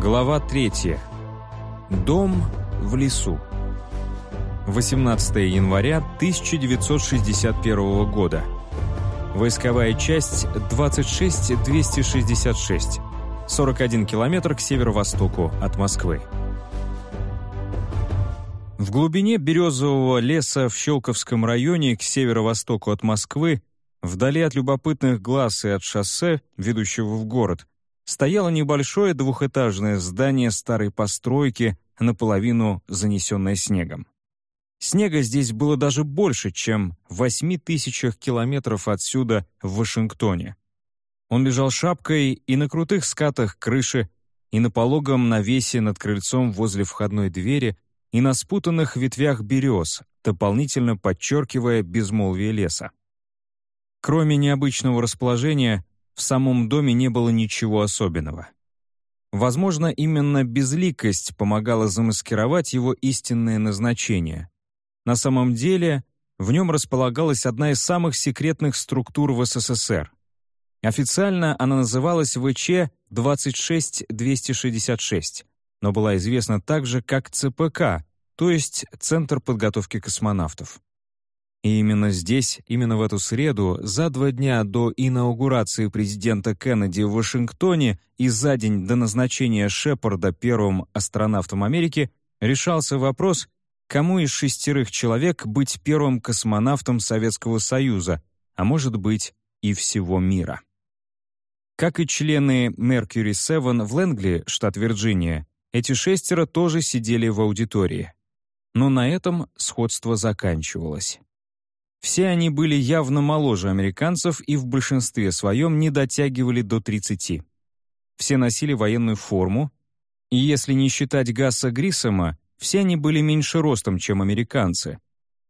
Глава 3. Дом в лесу. 18 января 1961 года. Войсковая часть 26266. 41 километр к северо-востоку от Москвы. В глубине березового леса в Щелковском районе к северо-востоку от Москвы, вдали от любопытных глаз и от шоссе, ведущего в город, стояло небольшое двухэтажное здание старой постройки, наполовину занесенное снегом. Снега здесь было даже больше, чем в восьми тысячах километров отсюда в Вашингтоне. Он лежал шапкой и на крутых скатах крыши, и на пологом навесе над крыльцом возле входной двери, и на спутанных ветвях берез, дополнительно подчеркивая безмолвие леса. Кроме необычного расположения, в самом доме не было ничего особенного. Возможно, именно безликость помогала замаскировать его истинное назначение. На самом деле, в нем располагалась одна из самых секретных структур в СССР. Официально она называлась ВЧ-26266, но была известна также как ЦПК, то есть Центр подготовки космонавтов. И именно здесь, именно в эту среду, за два дня до инаугурации президента Кеннеди в Вашингтоне и за день до назначения Шепарда первым астронавтом Америки, решался вопрос, кому из шестерых человек быть первым космонавтом Советского Союза, а может быть и всего мира. Как и члены Mercury 7 в Лэнгли, штат Вирджиния, эти шестеро тоже сидели в аудитории. Но на этом сходство заканчивалось. Все они были явно моложе американцев и в большинстве своем не дотягивали до 30. Все носили военную форму, и если не считать Гасса Грисома, все они были меньше ростом, чем американцы,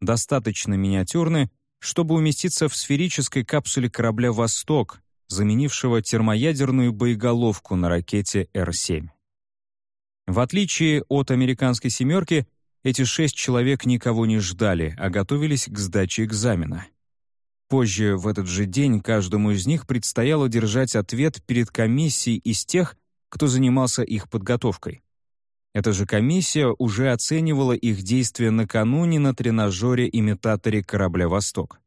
достаточно миниатюрны, чтобы уместиться в сферической капсуле корабля «Восток», заменившего термоядерную боеголовку на ракете Р-7. В отличие от американской «семерки», эти шесть человек никого не ждали, а готовились к сдаче экзамена. Позже, в этот же день, каждому из них предстояло держать ответ перед комиссией из тех, кто занимался их подготовкой. Эта же комиссия уже оценивала их действия накануне на тренажере-имитаторе корабля «Восток».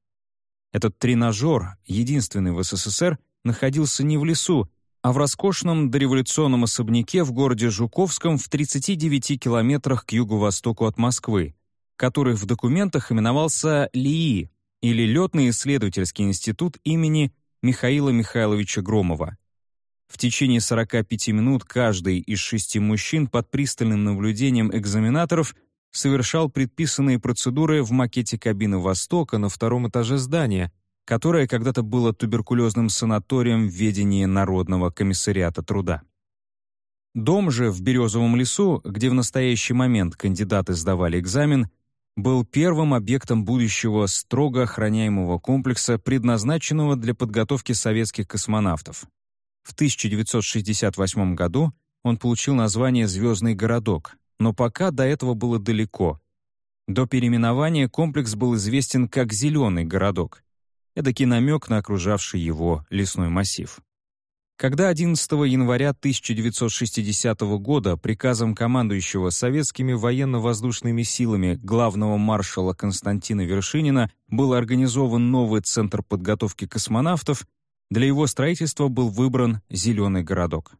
Этот тренажер, единственный в СССР, находился не в лесу, а в роскошном дореволюционном особняке в городе Жуковском в 39 километрах к юго-востоку от Москвы, который в документах именовался ЛИИ, или Летный исследовательский институт имени Михаила Михайловича Громова. В течение 45 минут каждый из шести мужчин под пристальным наблюдением экзаменаторов совершал предписанные процедуры в макете кабины «Востока» на втором этаже здания, которое когда-то было туберкулезным санаторием в ведении Народного комиссариата труда. Дом же в Березовом лесу, где в настоящий момент кандидаты сдавали экзамен, был первым объектом будущего строго охраняемого комплекса, предназначенного для подготовки советских космонавтов. В 1968 году он получил название «Звездный городок», но пока до этого было далеко. До переименования комплекс был известен как «Зеленый городок», эдакий намек на окружавший его лесной массив. Когда 11 января 1960 года приказом командующего советскими военно-воздушными силами главного маршала Константина Вершинина был организован новый центр подготовки космонавтов, для его строительства был выбран Зеленый городок.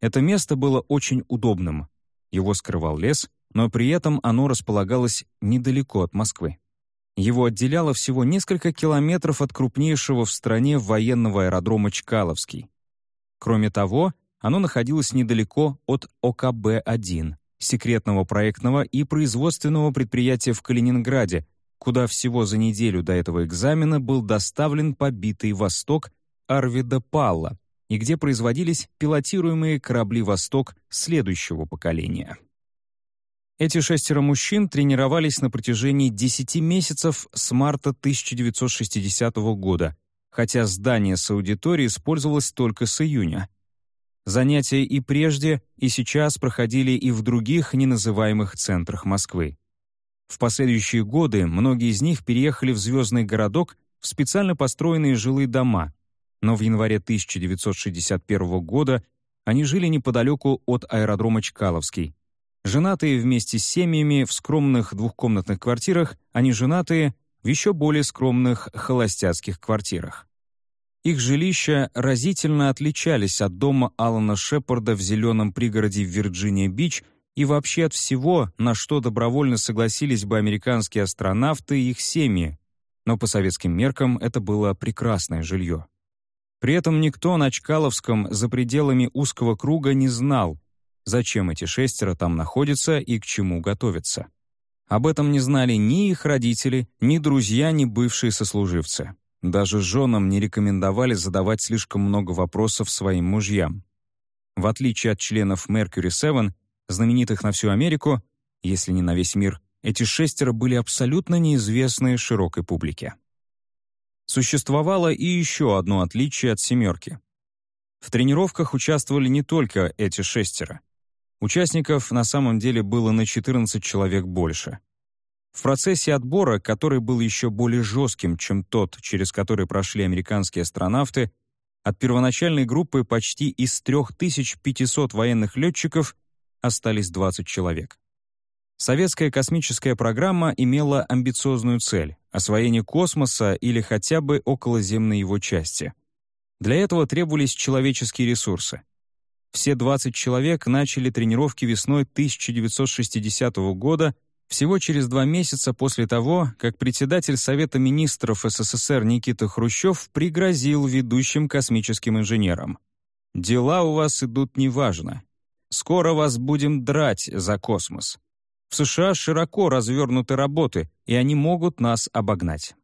Это место было очень удобным. Его скрывал лес, но при этом оно располагалось недалеко от Москвы. Его отделяло всего несколько километров от крупнейшего в стране военного аэродрома Чкаловский. Кроме того, оно находилось недалеко от ОКБ-1, секретного проектного и производственного предприятия в Калининграде, куда всего за неделю до этого экзамена был доставлен побитый «Восток» Арвида Палла, и где производились пилотируемые корабли «Восток» следующего поколения. Эти шестеро мужчин тренировались на протяжении 10 месяцев с марта 1960 года, хотя здание с аудиторией использовалось только с июня. Занятия и прежде, и сейчас проходили и в других неназываемых центрах Москвы. В последующие годы многие из них переехали в Звездный городок в специально построенные жилые дома, но в январе 1961 года Они жили неподалеку от аэродрома Чкаловский. Женатые вместе с семьями в скромных двухкомнатных квартирах, они женатые в еще более скромных холостяцких квартирах. Их жилища разительно отличались от дома Алана Шепарда в зеленом пригороде Вирджиния-Бич и вообще от всего, на что добровольно согласились бы американские астронавты и их семьи, но по советским меркам это было прекрасное жилье. При этом никто на Чкаловском за пределами узкого круга не знал, зачем эти шестеро там находятся и к чему готовятся. Об этом не знали ни их родители, ни друзья, ни бывшие сослуживцы. Даже женам не рекомендовали задавать слишком много вопросов своим мужьям. В отличие от членов Mercury 7, знаменитых на всю Америку, если не на весь мир, эти шестеро были абсолютно неизвестны широкой публике. Существовало и еще одно отличие от «семерки». В тренировках участвовали не только эти шестеро. Участников на самом деле было на 14 человек больше. В процессе отбора, который был еще более жестким, чем тот, через который прошли американские астронавты, от первоначальной группы почти из 3500 военных летчиков остались 20 человек. Советская космическая программа имела амбициозную цель — освоение космоса или хотя бы околоземной его части. Для этого требовались человеческие ресурсы — все 20 человек начали тренировки весной 1960 года, всего через два месяца после того, как председатель Совета министров СССР Никита Хрущев пригрозил ведущим космическим инженерам. «Дела у вас идут неважно. Скоро вас будем драть за космос. В США широко развернуты работы, и они могут нас обогнать».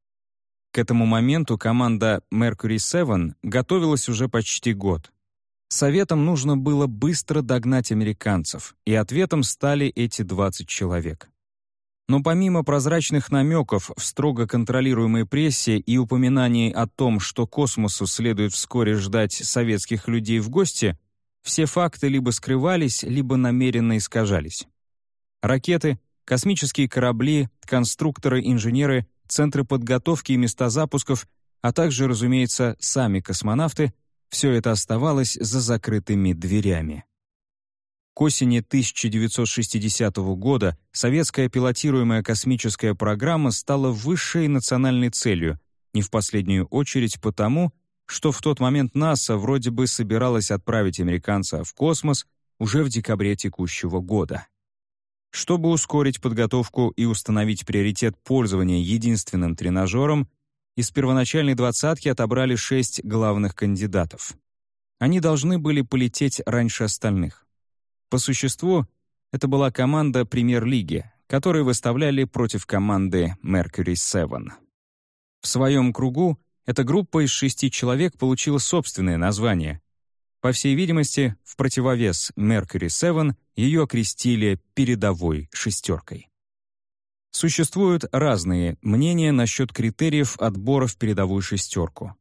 К этому моменту команда Mercury 7 готовилась уже почти год. Советам нужно было быстро догнать американцев, и ответом стали эти 20 человек. Но помимо прозрачных намеков в строго контролируемой прессе и упоминаний о том, что космосу следует вскоре ждать советских людей в гости, все факты либо скрывались, либо намеренно искажались. Ракеты, космические корабли, конструкторы, инженеры, центры подготовки и места запусков, а также, разумеется, сами космонавты все это оставалось за закрытыми дверями. К осени 1960 года советская пилотируемая космическая программа стала высшей национальной целью, не в последнюю очередь потому, что в тот момент НАСА вроде бы собиралась отправить американца в космос уже в декабре текущего года. Чтобы ускорить подготовку и установить приоритет пользования единственным тренажером, из первоначальной двадцатки отобрали шесть главных кандидатов. Они должны были полететь раньше остальных. По существу, это была команда премьер-лиги, которую выставляли против команды Mercury 7. В своем кругу эта группа из шести человек получила собственное название. По всей видимости, в противовес Mercury 7 ее окрестили «передовой шестеркой». Существуют разные мнения насчет критериев отбора в передовую шестерку.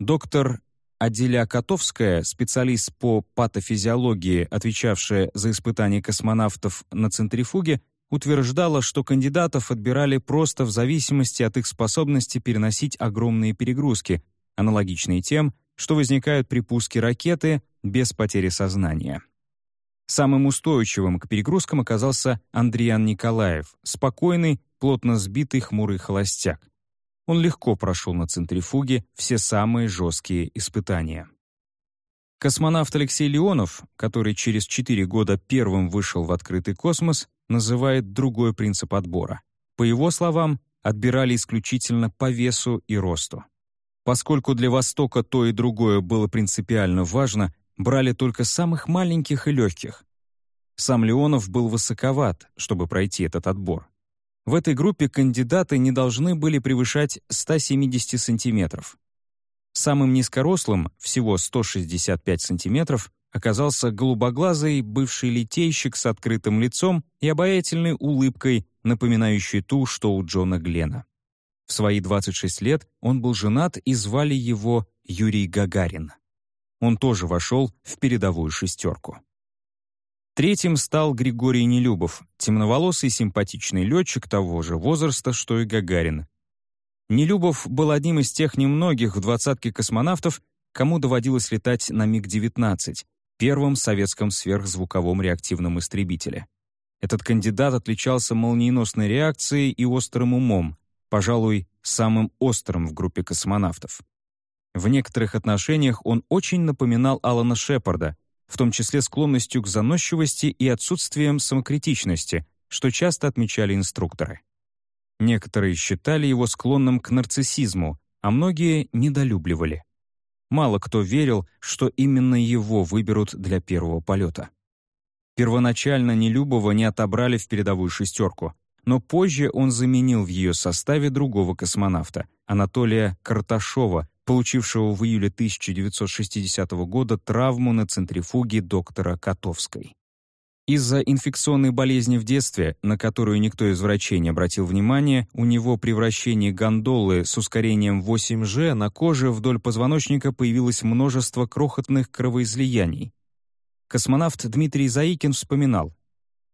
Доктор Аделя Котовская, специалист по патофизиологии, отвечавшая за испытания космонавтов на центрифуге, утверждала, что кандидатов отбирали просто в зависимости от их способности переносить огромные перегрузки, аналогичные тем, что возникают при пуске ракеты без потери сознания. Самым устойчивым к перегрузкам оказался Андриан Николаев, спокойный, плотно сбитый хмурый холостяк. Он легко прошел на центрифуге все самые жесткие испытания. Космонавт Алексей Леонов, который через 4 года первым вышел в открытый космос, называет другой принцип отбора. По его словам, отбирали исключительно по весу и росту. Поскольку для Востока то и другое было принципиально важно, брали только самых маленьких и легких. Сам Леонов был высоковат, чтобы пройти этот отбор. В этой группе кандидаты не должны были превышать 170 сантиметров. Самым низкорослым, всего 165 сантиметров, оказался голубоглазый бывший литейщик с открытым лицом и обаятельной улыбкой, напоминающей ту, что у Джона Глена. В свои 26 лет он был женат и звали его Юрий Гагарин. Он тоже вошел в передовую шестерку. Третьим стал Григорий Нелюбов, темноволосый симпатичный летчик того же возраста, что и Гагарин. Нелюбов был одним из тех немногих в двадцатке космонавтов, кому доводилось летать на МиГ-19, первом советском сверхзвуковом реактивном истребителе. Этот кандидат отличался молниеносной реакцией и острым умом, пожалуй, самым острым в группе космонавтов. В некоторых отношениях он очень напоминал Алана Шепарда, в том числе склонностью к заносчивости и отсутствием самокритичности, что часто отмечали инструкторы. Некоторые считали его склонным к нарциссизму, а многие недолюбливали. Мало кто верил, что именно его выберут для первого полета. Первоначально Нелюбова не отобрали в передовую шестерку, но позже он заменил в ее составе другого космонавта, Анатолия Карташова, получившего в июле 1960 года травму на центрифуге доктора Котовской. Из-за инфекционной болезни в детстве, на которую никто из врачей не обратил внимания, у него при вращении гондолы с ускорением 8G на коже вдоль позвоночника появилось множество крохотных кровоизлияний. Космонавт Дмитрий Заикин вспоминал,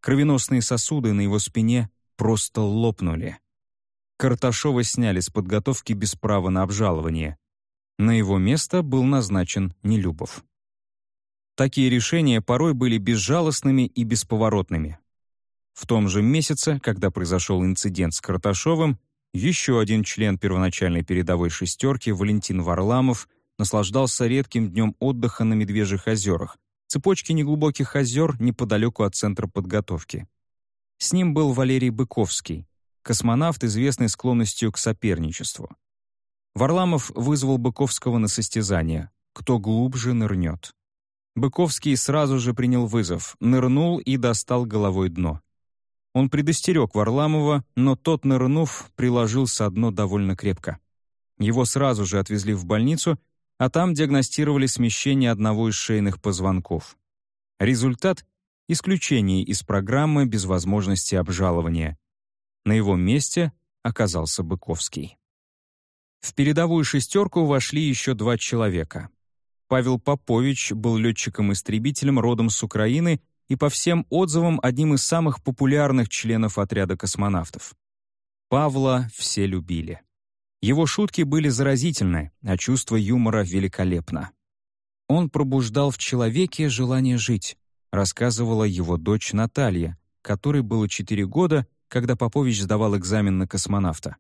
кровеносные сосуды на его спине просто лопнули. Карташова сняли с подготовки без права на обжалование. На его место был назначен Нелюбов. Такие решения порой были безжалостными и бесповоротными. В том же месяце, когда произошел инцидент с Карташовым, еще один член первоначальной передовой «шестерки» Валентин Варламов наслаждался редким днем отдыха на Медвежьих озерах, цепочке неглубоких озер неподалеку от центра подготовки. С ним был Валерий Быковский, космонавт, известный склонностью к соперничеству. Варламов вызвал Быковского на состязание «Кто глубже нырнет». Быковский сразу же принял вызов, нырнул и достал головой дно. Он предостерег Варламова, но тот, нырнув, приложился дно довольно крепко. Его сразу же отвезли в больницу, а там диагностировали смещение одного из шейных позвонков. Результат — исключение из программы без возможности обжалования. На его месте оказался Быковский. В передовую шестерку вошли еще два человека. Павел Попович был летчиком-истребителем родом с Украины и по всем отзывам одним из самых популярных членов отряда космонавтов. Павла все любили. Его шутки были заразительны, а чувство юмора великолепно. Он пробуждал в человеке желание жить, рассказывала его дочь Наталья, которой было 4 года, когда Попович сдавал экзамен на космонавта.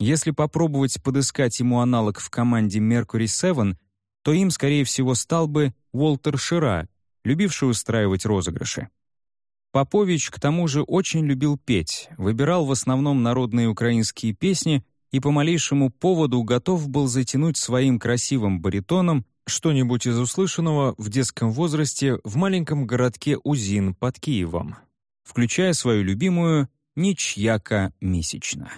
Если попробовать подыскать ему аналог в команде Mercury 7, то им, скорее всего, стал бы Уолтер Шира, любивший устраивать розыгрыши. Попович, к тому же, очень любил петь, выбирал в основном народные украинские песни и по малейшему поводу готов был затянуть своим красивым баритоном что-нибудь из услышанного в детском возрасте в маленьком городке Узин под Киевом, включая свою любимую «Ничьяка месячно».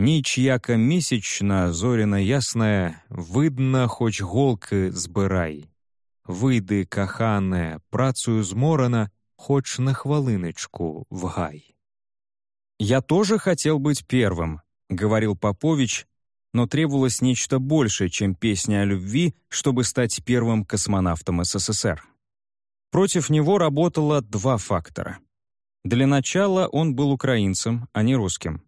Нічяка місячна, зоряна ясная, видно, хоч голки збирай. Вийди, кахане, працею зморена, хоч на хвалиночку в гай. «Я тоже хотел быть первым», — говорил Попович, но требовалось нечто большее, чем песня о любви, чтобы стать первым космонавтом СССР. Против него работало два фактора. Для начала он был украинцем, а не русским.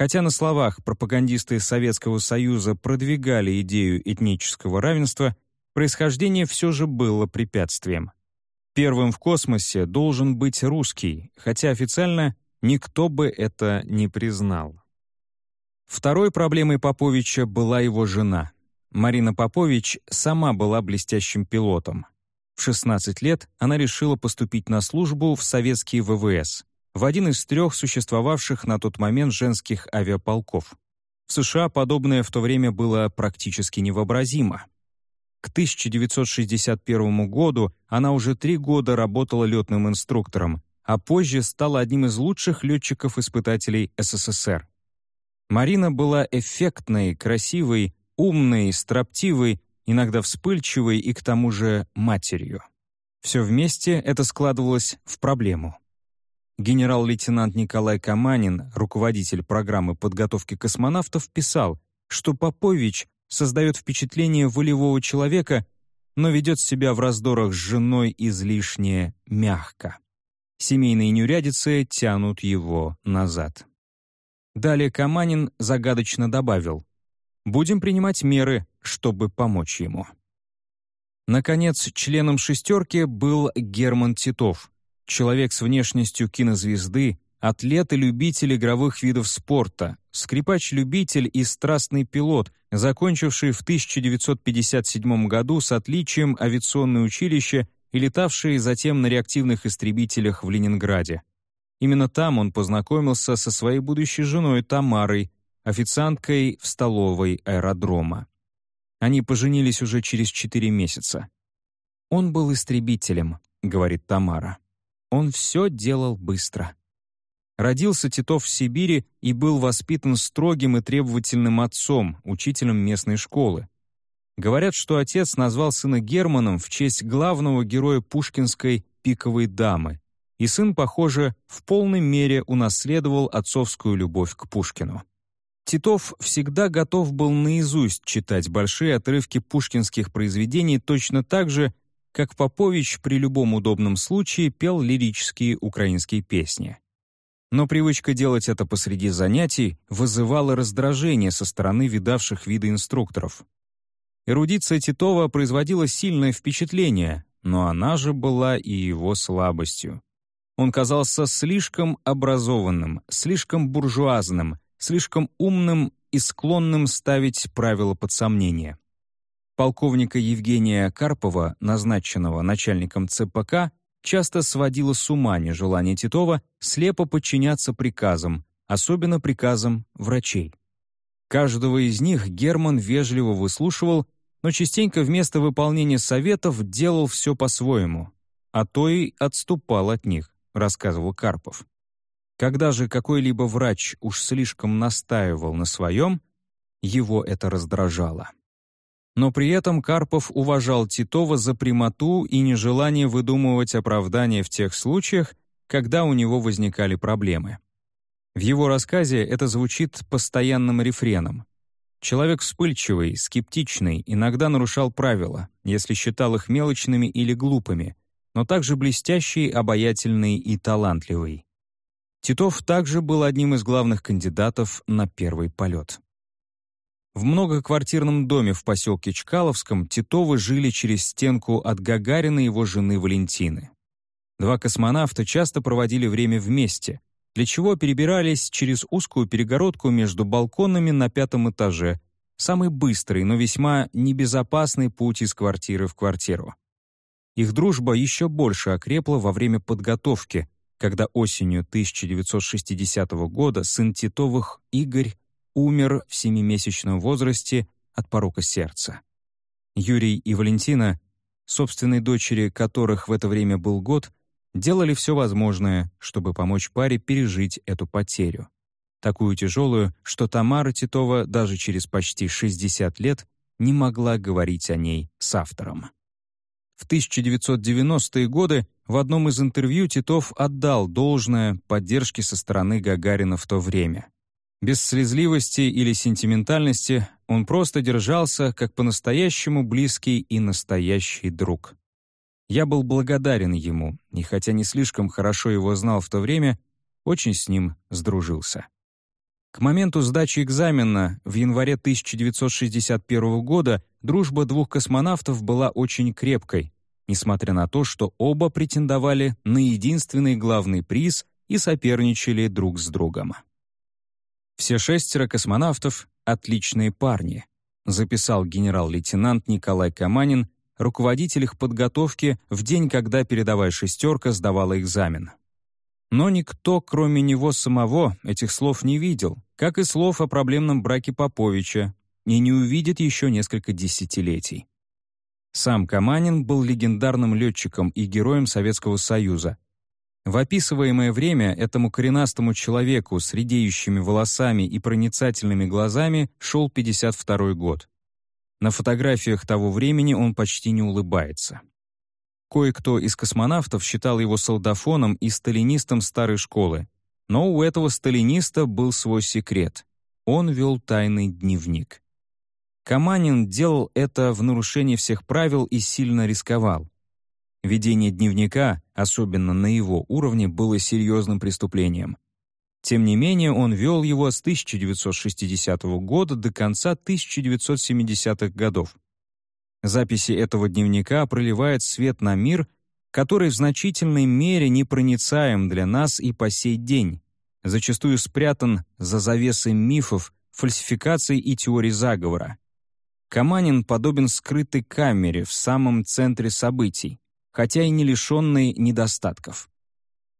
Хотя на словах пропагандисты Советского Союза продвигали идею этнического равенства, происхождение все же было препятствием. Первым в космосе должен быть русский, хотя официально никто бы это не признал. Второй проблемой Поповича была его жена. Марина Попович сама была блестящим пилотом. В 16 лет она решила поступить на службу в советские ВВС в один из трех существовавших на тот момент женских авиаполков. В США подобное в то время было практически невообразимо. К 1961 году она уже три года работала летным инструктором, а позже стала одним из лучших летчиков-испытателей СССР. Марина была эффектной, красивой, умной, строптивой, иногда вспыльчивой и к тому же матерью. Все вместе это складывалось в проблему. Генерал-лейтенант Николай Каманин, руководитель программы подготовки космонавтов, писал, что Попович создает впечатление волевого человека, но ведет себя в раздорах с женой излишне мягко. Семейные неурядицы тянут его назад. Далее Каманин загадочно добавил «Будем принимать меры, чтобы помочь ему». Наконец, членом «шестерки» был Герман Титов, человек с внешностью кинозвезды, атлет и любитель игровых видов спорта, скрипач-любитель и страстный пилот, закончивший в 1957 году с отличием авиационное училище и летавший затем на реактивных истребителях в Ленинграде. Именно там он познакомился со своей будущей женой Тамарой, официанткой в столовой аэродрома. Они поженились уже через четыре месяца. «Он был истребителем», — говорит Тамара. «Он все делал быстро». Родился Титов в Сибири и был воспитан строгим и требовательным отцом, учителем местной школы. Говорят, что отец назвал сына Германом в честь главного героя пушкинской «Пиковой дамы», и сын, похоже, в полной мере унаследовал отцовскую любовь к Пушкину. Титов всегда готов был наизусть читать большие отрывки пушкинских произведений точно так же, как Попович при любом удобном случае пел лирические украинские песни но привычка делать это посреди занятий вызывала раздражение со стороны видавших виды инструкторов. Эрудиция Титова производила сильное впечатление, но она же была и его слабостью. Он казался слишком образованным, слишком буржуазным, слишком умным и склонным ставить правила под сомнение. Полковника Евгения Карпова, назначенного начальником ЦПК, часто сводило с ума нежелание Титова слепо подчиняться приказам, особенно приказам врачей. Каждого из них Герман вежливо выслушивал, но частенько вместо выполнения советов делал все по-своему, а то и отступал от них, рассказывал Карпов. Когда же какой-либо врач уж слишком настаивал на своем, его это раздражало. Но при этом Карпов уважал Титова за прямоту и нежелание выдумывать оправдания в тех случаях, когда у него возникали проблемы. В его рассказе это звучит постоянным рефреном. Человек вспыльчивый, скептичный, иногда нарушал правила, если считал их мелочными или глупыми, но также блестящий, обаятельный и талантливый. Титов также был одним из главных кандидатов на первый полет. В многоквартирном доме в поселке Чкаловском Титовы жили через стенку от Гагарина и его жены Валентины. Два космонавта часто проводили время вместе, для чего перебирались через узкую перегородку между балконами на пятом этаже, самый быстрый, но весьма небезопасный путь из квартиры в квартиру. Их дружба еще больше окрепла во время подготовки, когда осенью 1960 года сын Титовых Игорь умер в семимесячном возрасте от порока сердца. Юрий и Валентина, собственной дочери которых в это время был год, делали все возможное, чтобы помочь паре пережить эту потерю. Такую тяжелую, что Тамара Титова даже через почти 60 лет не могла говорить о ней с автором. В 1990-е годы в одном из интервью Титов отдал должное поддержке со стороны Гагарина в то время. Без слезливости или сентиментальности он просто держался как по-настоящему близкий и настоящий друг. Я был благодарен ему, и хотя не слишком хорошо его знал в то время, очень с ним сдружился. К моменту сдачи экзамена в январе 1961 года дружба двух космонавтов была очень крепкой, несмотря на то, что оба претендовали на единственный главный приз и соперничали друг с другом. Все шестеро космонавтов — отличные парни, записал генерал-лейтенант Николай Каманин, руководитель их подготовки в день, когда передовая «шестерка» сдавала экзамен. Но никто, кроме него самого, этих слов не видел, как и слов о проблемном браке Поповича, и не увидит еще несколько десятилетий. Сам Каманин был легендарным летчиком и героем Советского Союза, в описываемое время этому коренастому человеку с редеющими волосами и проницательными глазами шел 52 год. На фотографиях того времени он почти не улыбается. Кое-кто из космонавтов считал его солдафоном и сталинистом старой школы, но у этого сталиниста был свой секрет. Он вел тайный дневник. Каманин делал это в нарушении всех правил и сильно рисковал. Ведение дневника, особенно на его уровне, было серьезным преступлением. Тем не менее, он вел его с 1960 года до конца 1970-х годов. Записи этого дневника проливают свет на мир, который в значительной мере непроницаем для нас и по сей день, зачастую спрятан за завесой мифов, фальсификаций и теорий заговора. Каманин подобен скрытой камере в самом центре событий, хотя и не лишенный недостатков.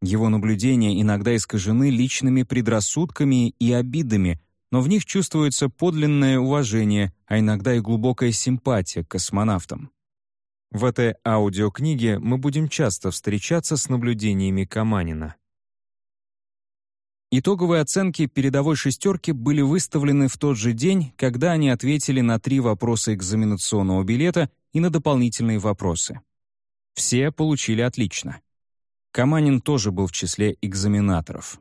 Его наблюдения иногда искажены личными предрассудками и обидами, но в них чувствуется подлинное уважение, а иногда и глубокая симпатия к космонавтам. В этой аудиокниге мы будем часто встречаться с наблюдениями Каманина. Итоговые оценки передовой шестерки были выставлены в тот же день, когда они ответили на три вопроса экзаменационного билета и на дополнительные вопросы. Все получили отлично. Каманин тоже был в числе экзаменаторов.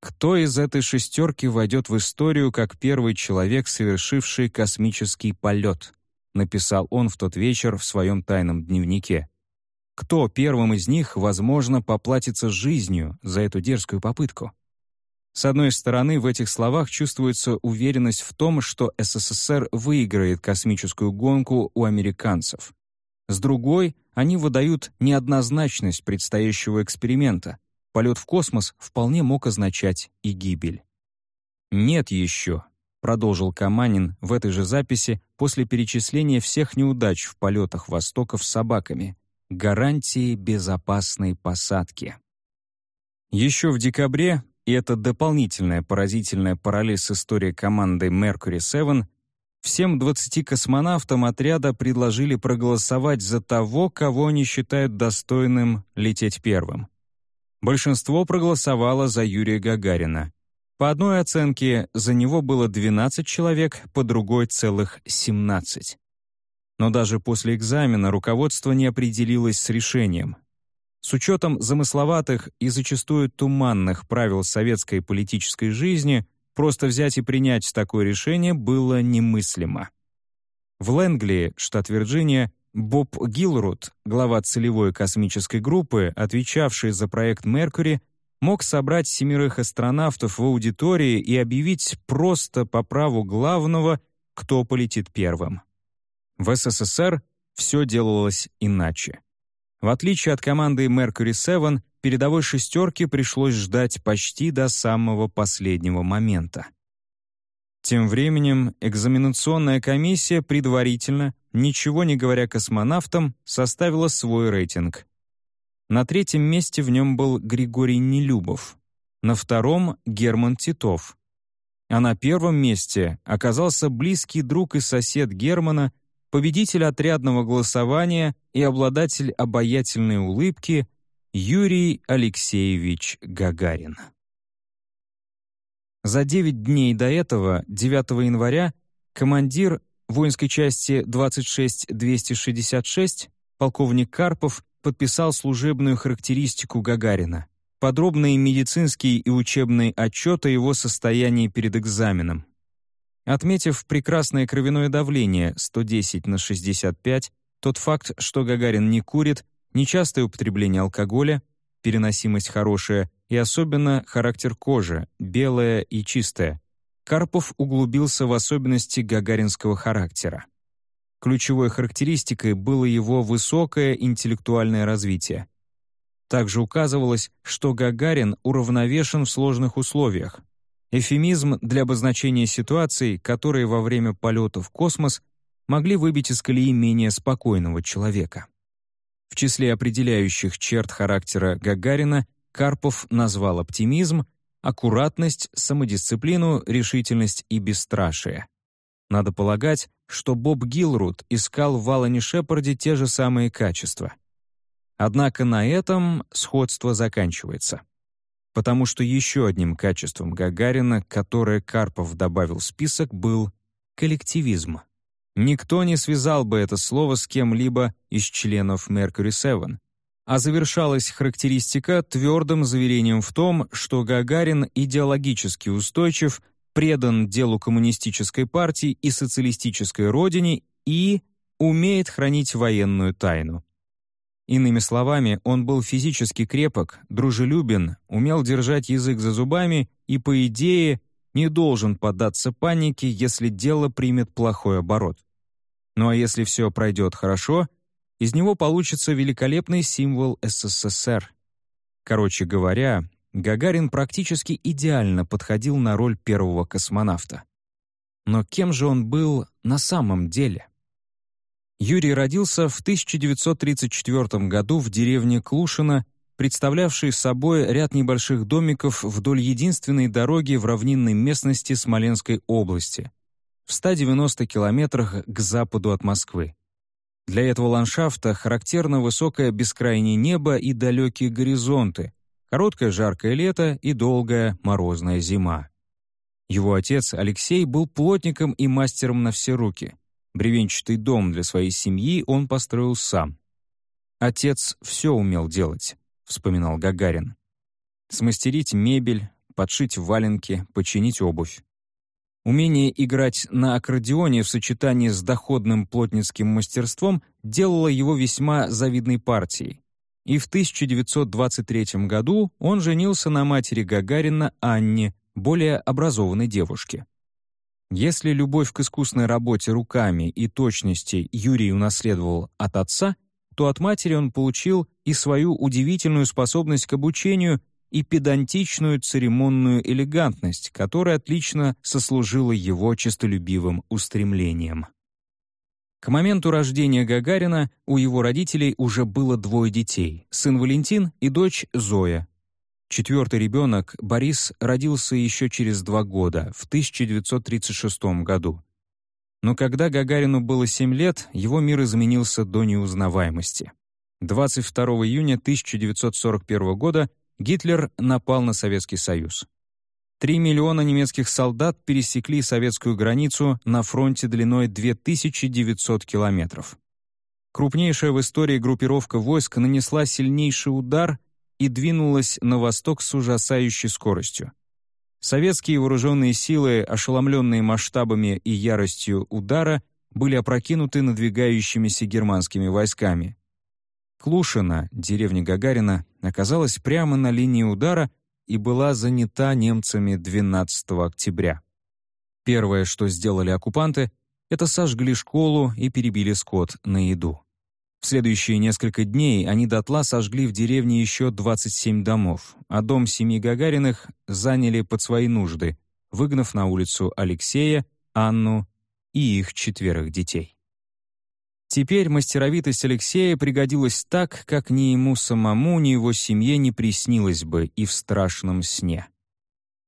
Кто из этой шестерки войдет в историю как первый человек, совершивший космический полет? Написал он в тот вечер в своем тайном дневнике. Кто первым из них, возможно, поплатится жизнью за эту дерзкую попытку? С одной стороны, в этих словах чувствуется уверенность в том, что СССР выиграет космическую гонку у американцев. С другой, они выдают неоднозначность предстоящего эксперимента. Полет в космос вполне мог означать и гибель. «Нет еще», — продолжил Каманин в этой же записи после перечисления всех неудач в полетах Востоков с собаками, гарантии безопасной посадки. Еще в декабре и это дополнительная поразительная параллель с историей команды Mercury 7, всем 20 космонавтам отряда предложили проголосовать за того, кого они считают достойным лететь первым. Большинство проголосовало за Юрия Гагарина. По одной оценке, за него было 12 человек, по другой — целых 17. Но даже после экзамена руководство не определилось с решением — с учетом замысловатых и зачастую туманных правил советской политической жизни, просто взять и принять такое решение было немыслимо. В Лэнгли, штат Вирджиния, Боб Гилрут, глава целевой космической группы, отвечавший за проект «Меркури», мог собрать семерых астронавтов в аудитории и объявить просто по праву главного, кто полетит первым. В СССР все делалось иначе. В отличие от команды Mercury 7, передовой шестерке пришлось ждать почти до самого последнего момента. Тем временем экзаменационная комиссия предварительно, ничего не говоря космонавтам, составила свой рейтинг. На третьем месте в нем был Григорий Нелюбов, на втором — Герман Титов. А на первом месте оказался близкий друг и сосед Германа победитель отрядного голосования и обладатель обаятельной улыбки Юрий Алексеевич Гагарин. За 9 дней до этого, 9 января, командир воинской части 26266, полковник Карпов, подписал служебную характеристику Гагарина, подробные медицинские и учебные отчеты о его состоянии перед экзаменом. Отметив прекрасное кровяное давление 110 на 65, тот факт, что Гагарин не курит, нечастое употребление алкоголя, переносимость хорошая и особенно характер кожи, белая и чистая, Карпов углубился в особенности гагаринского характера. Ключевой характеристикой было его высокое интеллектуальное развитие. Также указывалось, что Гагарин уравновешен в сложных условиях, Эфемизм для обозначения ситуаций, которые во время полета в космос могли выбить из колеи менее спокойного человека. В числе определяющих черт характера Гагарина Карпов назвал оптимизм, аккуратность, самодисциплину, решительность и бесстрашие. Надо полагать, что Боб Гилрут искал в Алане Шепарде те же самые качества. Однако на этом сходство заканчивается потому что еще одним качеством Гагарина, которое Карпов добавил в список, был коллективизм. Никто не связал бы это слово с кем-либо из членов Mercury 7, а завершалась характеристика твердым заверением в том, что Гагарин идеологически устойчив, предан делу коммунистической партии и социалистической родине и умеет хранить военную тайну. Иными словами, он был физически крепок, дружелюбен, умел держать язык за зубами и, по идее, не должен поддаться панике, если дело примет плохой оборот. Ну а если все пройдет хорошо, из него получится великолепный символ СССР. Короче говоря, Гагарин практически идеально подходил на роль первого космонавта. Но кем же он был на самом деле? Юрий родился в 1934 году в деревне Клушино, представлявшей собой ряд небольших домиков вдоль единственной дороги в равнинной местности Смоленской области, в 190 километрах к западу от Москвы. Для этого ландшафта характерно высокое бескрайнее небо и далекие горизонты, короткое жаркое лето и долгая морозная зима. Его отец Алексей был плотником и мастером на все руки. Бревенчатый дом для своей семьи он построил сам. «Отец все умел делать», — вспоминал Гагарин. «Смастерить мебель, подшить валенки, починить обувь. Умение играть на аккордеоне в сочетании с доходным плотницким мастерством делало его весьма завидной партией. И в 1923 году он женился на матери Гагарина Анне, более образованной девушке. Если любовь к искусной работе руками и точности Юрий унаследовал от отца, то от матери он получил и свою удивительную способность к обучению и педантичную церемонную элегантность, которая отлично сослужила его честолюбивым устремлениям. К моменту рождения Гагарина у его родителей уже было двое детей — сын Валентин и дочь Зоя, Четвертый ребенок, Борис, родился еще через два года, в 1936 году. Но когда Гагарину было 7 лет, его мир изменился до неузнаваемости. 22 июня 1941 года Гитлер напал на Советский Союз. Три миллиона немецких солдат пересекли советскую границу на фронте длиной 2900 километров. Крупнейшая в истории группировка войск нанесла сильнейший удар и двинулась на восток с ужасающей скоростью. Советские вооруженные силы, ошеломленные масштабами и яростью удара, были опрокинуты надвигающимися германскими войсками. Клушина, деревня Гагарина, оказалась прямо на линии удара и была занята немцами 12 октября. Первое, что сделали оккупанты, это сожгли школу и перебили скот на еду. В следующие несколько дней они дотла сожгли в деревне еще 27 домов, а дом семьи Гагариных заняли под свои нужды, выгнав на улицу Алексея, Анну и их четверых детей. Теперь мастеровитость Алексея пригодилась так, как ни ему самому, ни его семье не приснилось бы и в страшном сне.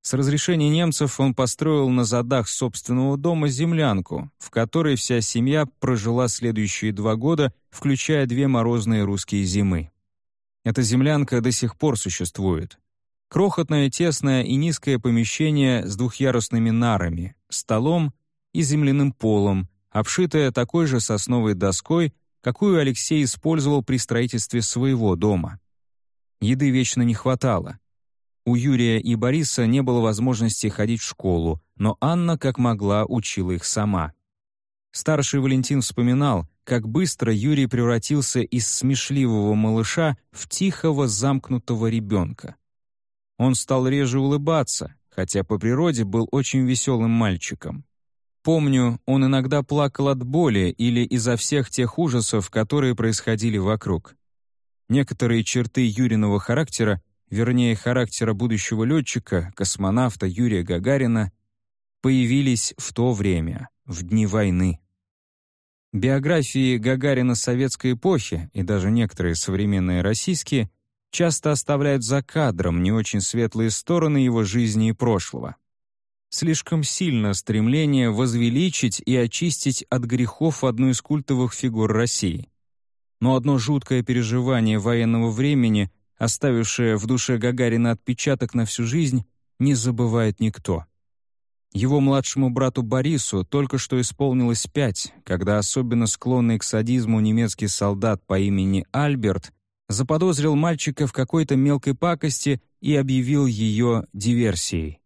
С разрешения немцев он построил на задах собственного дома землянку, в которой вся семья прожила следующие два года, включая две морозные русские зимы. Эта землянка до сих пор существует. Крохотное, тесное и низкое помещение с двухъярусными нарами, столом и земляным полом, обшитое такой же сосновой доской, какую Алексей использовал при строительстве своего дома. Еды вечно не хватало. У Юрия и Бориса не было возможности ходить в школу, но Анна, как могла, учила их сама. Старший Валентин вспоминал, как быстро Юрий превратился из смешливого малыша в тихого замкнутого ребенка. Он стал реже улыбаться, хотя по природе был очень веселым мальчиком. Помню, он иногда плакал от боли или из-за всех тех ужасов, которые происходили вокруг. Некоторые черты Юриного характера вернее характера будущего летчика, космонавта Юрия Гагарина, появились в то время, в дни войны. Биографии Гагарина советской эпохи и даже некоторые современные российские часто оставляют за кадром не очень светлые стороны его жизни и прошлого. Слишком сильно стремление возвеличить и очистить от грехов одну из культовых фигур России. Но одно жуткое переживание военного времени оставившее в душе Гагарина отпечаток на всю жизнь, не забывает никто. Его младшему брату Борису только что исполнилось пять, когда особенно склонный к садизму немецкий солдат по имени Альберт заподозрил мальчика в какой-то мелкой пакости и объявил ее диверсией.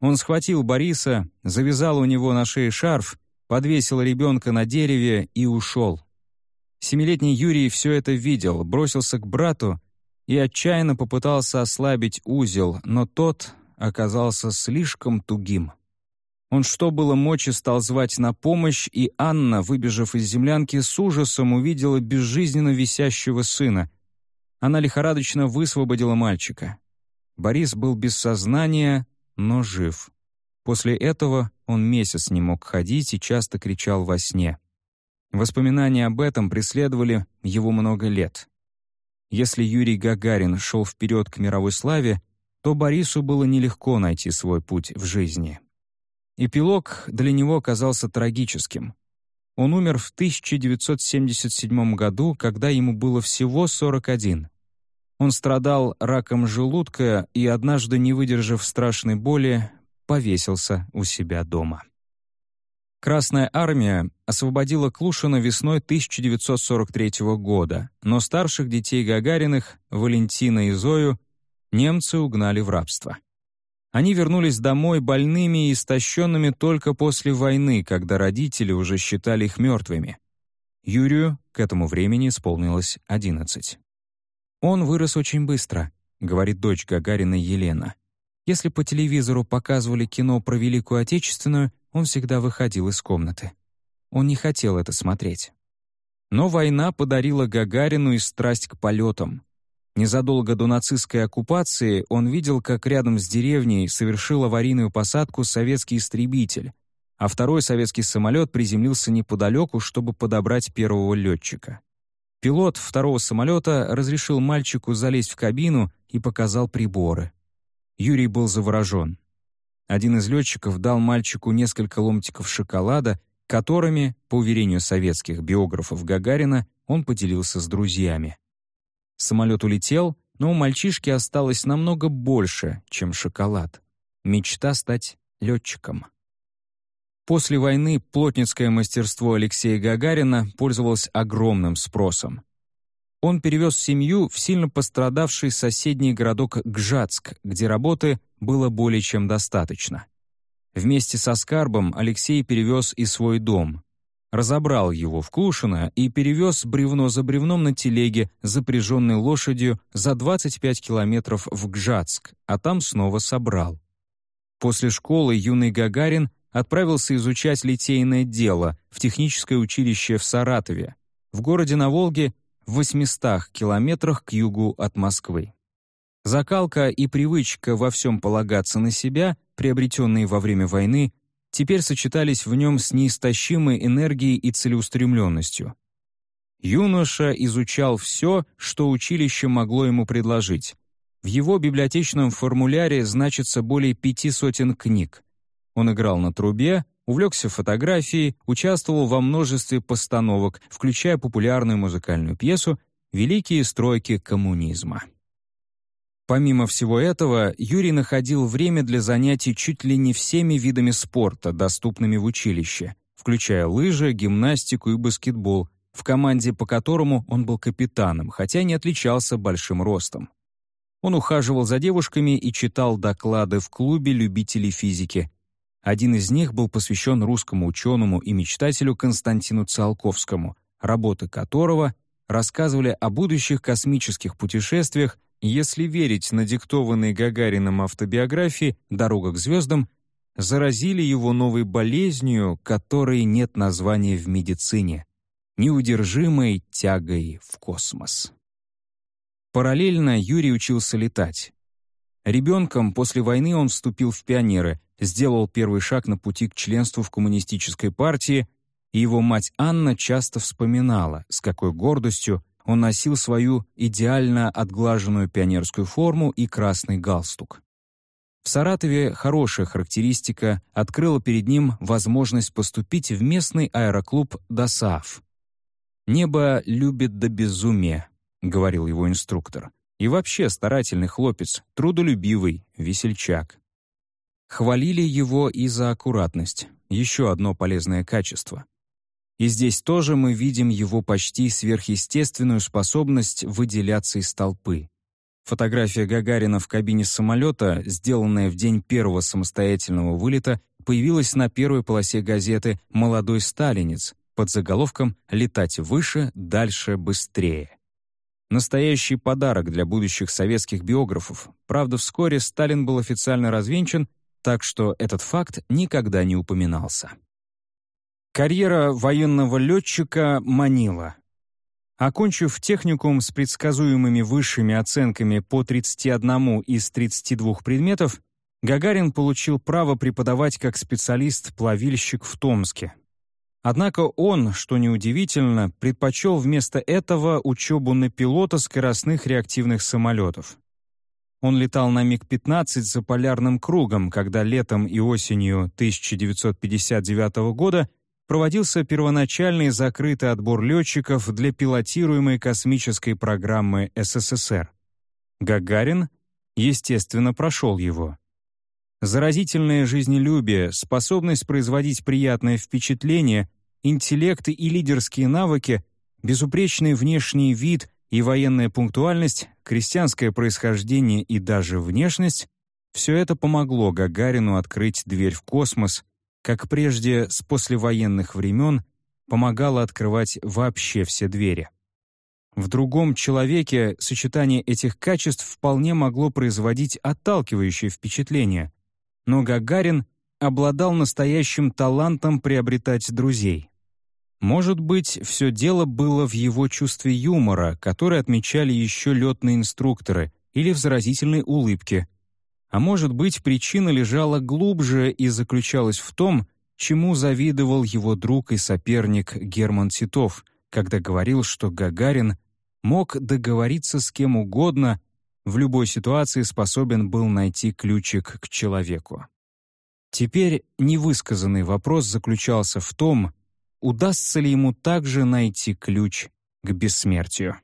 Он схватил Бориса, завязал у него на шее шарф, подвесил ребенка на дереве и ушел. Семилетний Юрий все это видел, бросился к брату и отчаянно попытался ослабить узел, но тот оказался слишком тугим. Он что было мочи стал звать на помощь, и Анна, выбежав из землянки, с ужасом увидела безжизненно висящего сына. Она лихорадочно высвободила мальчика. Борис был без сознания, но жив. После этого он месяц не мог ходить и часто кричал во сне. Воспоминания об этом преследовали его много лет. Если Юрий Гагарин шел вперед к мировой славе, то Борису было нелегко найти свой путь в жизни. Эпилог для него оказался трагическим. Он умер в 1977 году, когда ему было всего 41. Он страдал раком желудка и, однажды не выдержав страшной боли, повесился у себя дома. Красная армия освободила Клушина весной 1943 года, но старших детей Гагариных, Валентина и Зою, немцы угнали в рабство. Они вернулись домой больными и истощенными только после войны, когда родители уже считали их мертвыми. Юрию к этому времени исполнилось 11. «Он вырос очень быстро», — говорит дочь Гагарина Елена. «Если по телевизору показывали кино про Великую Отечественную, он всегда выходил из комнаты. Он не хотел это смотреть. Но война подарила Гагарину и страсть к полетам. Незадолго до нацистской оккупации он видел, как рядом с деревней совершил аварийную посадку советский истребитель, а второй советский самолет приземлился неподалеку, чтобы подобрать первого летчика. Пилот второго самолета разрешил мальчику залезть в кабину и показал приборы. Юрий был заворожен. Один из летчиков дал мальчику несколько ломтиков шоколада, которыми, по уверению советских биографов Гагарина, он поделился с друзьями. Самолет улетел, но у мальчишки осталось намного больше, чем шоколад. Мечта стать летчиком. После войны плотницкое мастерство Алексея Гагарина пользовалось огромным спросом. Он перевез семью в сильно пострадавший соседний городок Гжатск, где работы было более чем достаточно. Вместе со скарбом Алексей перевез и свой дом разобрал его в Клушино и перевез бревно за бревном на телеге, запряженной лошадью, за 25 километров в Гжатск, а там снова собрал. После школы юный Гагарин отправился изучать литейное дело в техническое училище в Саратове, в городе на Волге в 800 километрах к югу от Москвы. Закалка и привычка во всем полагаться на себя, приобретенные во время войны, теперь сочетались в нем с неистощимой энергией и целеустремленностью. Юноша изучал все, что училище могло ему предложить. В его библиотечном формуляре значится более пяти сотен книг. Он играл на трубе, увлекся фотографией, участвовал во множестве постановок, включая популярную музыкальную пьесу «Великие стройки коммунизма». Помимо всего этого, Юрий находил время для занятий чуть ли не всеми видами спорта, доступными в училище, включая лыжи, гимнастику и баскетбол, в команде по которому он был капитаном, хотя не отличался большим ростом. Он ухаживал за девушками и читал доклады в клубе любителей физики. Один из них был посвящен русскому ученому и мечтателю Константину Циолковскому, работы которого рассказывали о будущих космических путешествиях если верить надиктованной Гагарином автобиографии «Дорога к звездам», заразили его новой болезнью, которой нет названия в медицине — неудержимой тягой в космос. Параллельно Юрий учился летать. Ребенком после войны он вступил в пионеры, сделал первый шаг на пути к членству в коммунистической партии, и его мать Анна часто вспоминала, с какой гордостью он носил свою идеально отглаженную пионерскую форму и красный галстук. В Саратове хорошая характеристика открыла перед ним возможность поступить в местный аэроклуб «ДОСААФ». «Небо любит до безумия», — говорил его инструктор. «И вообще старательный хлопец, трудолюбивый, весельчак». Хвалили его и за аккуратность, еще одно полезное качество — и здесь тоже мы видим его почти сверхъестественную способность выделяться из толпы. Фотография Гагарина в кабине самолета, сделанная в день первого самостоятельного вылета, появилась на первой полосе газеты «Молодой сталинец» под заголовком «Летать выше, дальше, быстрее». Настоящий подарок для будущих советских биографов. Правда, вскоре Сталин был официально развенчан, так что этот факт никогда не упоминался. Карьера военного летчика манила. Окончив техникум с предсказуемыми высшими оценками по 31 из 32 предметов, Гагарин получил право преподавать как специалист-плавильщик в Томске. Однако он, что неудивительно, предпочел вместо этого учебу на пилота скоростных реактивных самолетов. Он летал на МиГ-15 за полярным кругом, когда летом и осенью 1959 года проводился первоначальный закрытый отбор летчиков для пилотируемой космической программы СССР. Гагарин, естественно, прошел его. Заразительное жизнелюбие, способность производить приятное впечатление, интеллект и лидерские навыки, безупречный внешний вид и военная пунктуальность, крестьянское происхождение и даже внешность — все это помогло Гагарину открыть дверь в космос, как прежде с послевоенных времен помогало открывать вообще все двери. В другом человеке сочетание этих качеств вполне могло производить отталкивающее впечатление, но Гагарин обладал настоящим талантом приобретать друзей. Может быть, все дело было в его чувстве юмора, который отмечали еще летные инструкторы, или в заразительной улыбке. А может быть, причина лежала глубже и заключалась в том, чему завидовал его друг и соперник Герман Титов, когда говорил, что Гагарин мог договориться с кем угодно, в любой ситуации способен был найти ключик к человеку. Теперь невысказанный вопрос заключался в том, удастся ли ему также найти ключ к бессмертию.